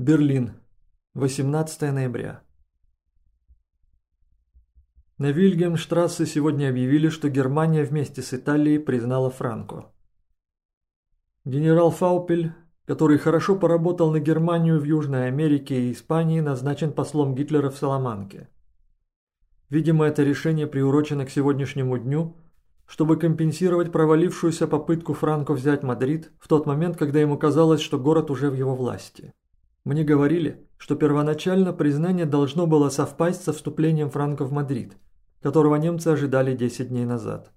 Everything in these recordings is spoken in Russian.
Берлин. 18 ноября. На Вильгельмштрассе сегодня объявили, что Германия вместе с Италией признала Франко. Генерал Фаупель, который хорошо поработал на Германию в Южной Америке и Испании, назначен послом Гитлера в Саламанке. Видимо, это решение приурочено к сегодняшнему дню, чтобы компенсировать провалившуюся попытку Франко взять Мадрид в тот момент, когда ему казалось, что город уже в его власти. Мне говорили, что первоначально признание должно было совпасть со вступлением Франко в Мадрид, которого немцы ожидали 10 дней назад.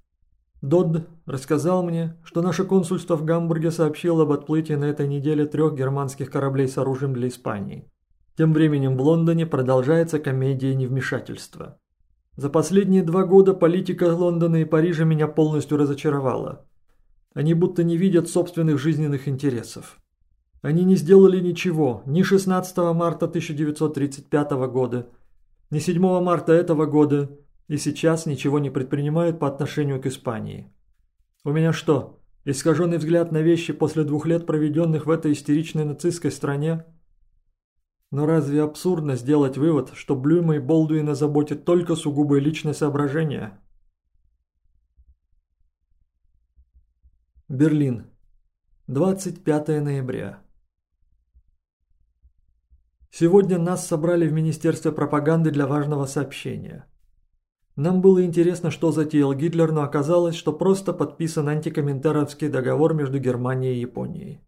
Додд рассказал мне, что наше консульство в Гамбурге сообщило об отплытии на этой неделе трех германских кораблей с оружием для Испании. Тем временем в Лондоне продолжается комедия невмешательства. За последние два года политика Лондона и Парижа меня полностью разочаровала. Они будто не видят собственных жизненных интересов. Они не сделали ничего ни 16 марта 1935 года, ни 7 марта этого года и сейчас ничего не предпринимают по отношению к Испании. У меня что, искаженный взгляд на вещи после двух лет, проведенных в этой истеричной нацистской стране? Но разве абсурдно сделать вывод, что Блюма и Болдуина заботит только сугубо личное соображение? Берлин. 25 ноября. Сегодня нас собрали в Министерстве пропаганды для важного сообщения. Нам было интересно, что затеял Гитлер, но оказалось, что просто подписан антикоминтеровский договор между Германией и Японией.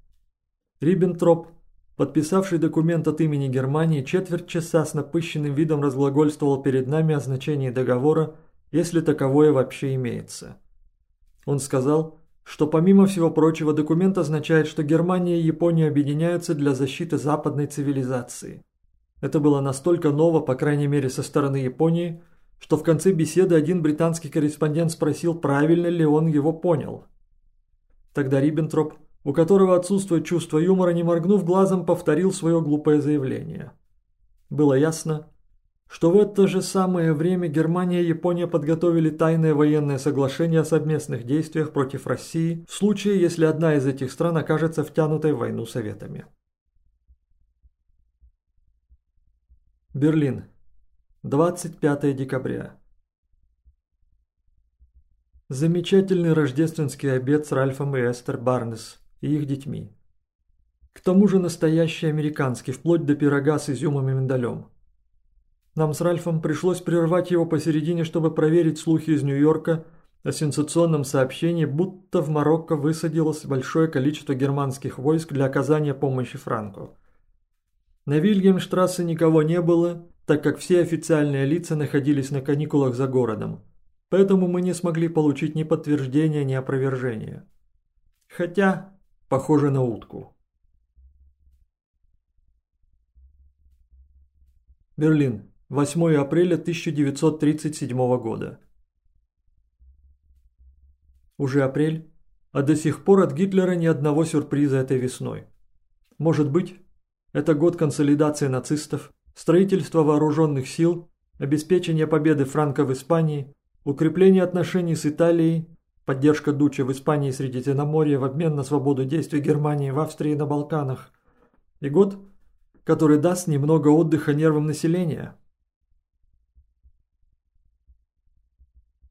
Риббентроп, подписавший документ от имени Германии, четверть часа с напыщенным видом разглагольствовал перед нами о значении договора, если таковое вообще имеется. Он сказал, что помимо всего прочего документ означает, что Германия и Япония объединяются для защиты западной цивилизации. Это было настолько ново, по крайней мере со стороны Японии, что в конце беседы один британский корреспондент спросил, правильно ли он его понял. Тогда Риббентроп, у которого отсутствует чувство юмора, не моргнув глазом, повторил свое глупое заявление. Было ясно, что в это же самое время Германия и Япония подготовили тайное военное соглашение о совместных действиях против России в случае, если одна из этих стран окажется втянутой в войну Советами. Берлин. 25 декабря. Замечательный рождественский обед с Ральфом и Эстер Барнес и их детьми. К тому же настоящий американский, вплоть до пирога с изюмом и миндалем. Нам с Ральфом пришлось прервать его посередине, чтобы проверить слухи из Нью-Йорка о сенсационном сообщении, будто в Марокко высадилось большое количество германских войск для оказания помощи Франку. На Вильгельмштрассе никого не было, так как все официальные лица находились на каникулах за городом, поэтому мы не смогли получить ни подтверждения, ни опровержения. Хотя, похоже на утку. Берлин. 8 апреля 1937 года. Уже апрель, а до сих пор от Гитлера ни одного сюрприза этой весной. Может быть, это год консолидации нацистов, строительства вооруженных сил, обеспечения победы Франка в Испании, укрепления отношений с Италией, поддержка Дуча в Испании и Средиземноморья в обмен на свободу действий Германии в Австрии и на Балканах, и год, который даст немного отдыха нервам населения –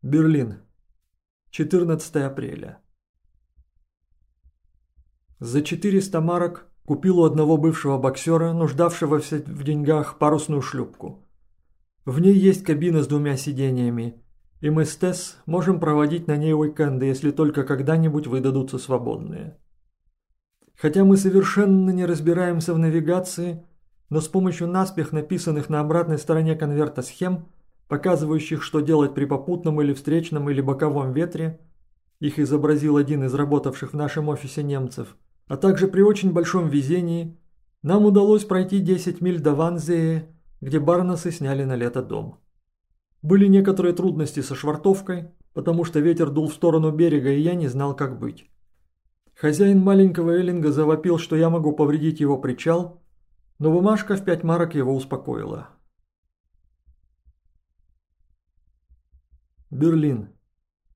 Берлин. 14 апреля. За 400 марок купил у одного бывшего боксера, нуждавшегося в деньгах, парусную шлюпку. В ней есть кабина с двумя сидениями, и мы с Тесс можем проводить на ней уикенды, если только когда-нибудь выдадутся свободные. Хотя мы совершенно не разбираемся в навигации, но с помощью наспех написанных на обратной стороне конверта схем – показывающих, что делать при попутном или встречном или боковом ветре, их изобразил один из работавших в нашем офисе немцев, а также при очень большом везении, нам удалось пройти 10 миль до Ванзее, где Барнасы сняли на лето дом. Были некоторые трудности со швартовкой, потому что ветер дул в сторону берега, и я не знал, как быть. Хозяин маленького Эллинга завопил, что я могу повредить его причал, но бумажка в пять марок его успокоила. Берлин.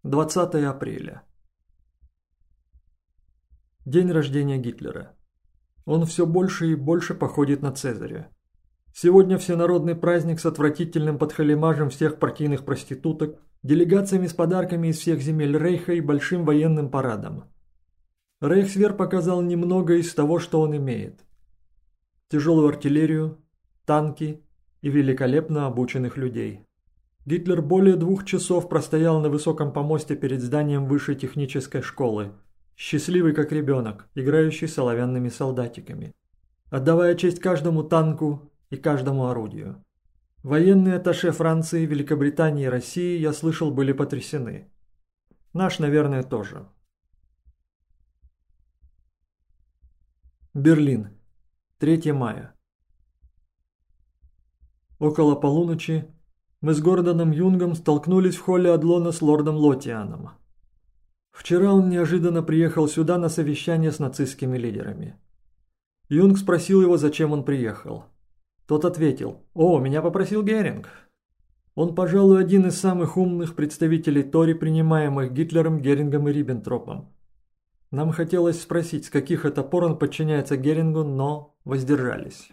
20 апреля. День рождения Гитлера. Он все больше и больше походит на Цезаря. Сегодня всенародный праздник с отвратительным подхалимажем всех партийных проституток, делегациями с подарками из всех земель Рейха и большим военным парадом. Рейхсвер показал немного из того, что он имеет. Тяжелую артиллерию, танки и великолепно обученных людей. Гитлер более двух часов простоял на высоком помосте перед зданием высшей технической школы – счастливый как ребенок, играющий с оловянными солдатиками, отдавая честь каждому танку и каждому орудию. Военные атташе Франции, Великобритании и России, я слышал, были потрясены. Наш, наверное, тоже. Берлин. 3 мая. Около полуночи мы с Гордоном Юнгом столкнулись в холле Адлона с лордом Лотианом. Вчера он неожиданно приехал сюда на совещание с нацистскими лидерами. Юнг спросил его, зачем он приехал. Тот ответил, «О, меня попросил Геринг». Он, пожалуй, один из самых умных представителей Тори, принимаемых Гитлером, Герингом и Риббентропом. Нам хотелось спросить, с каких это пор он подчиняется Герингу, но воздержались.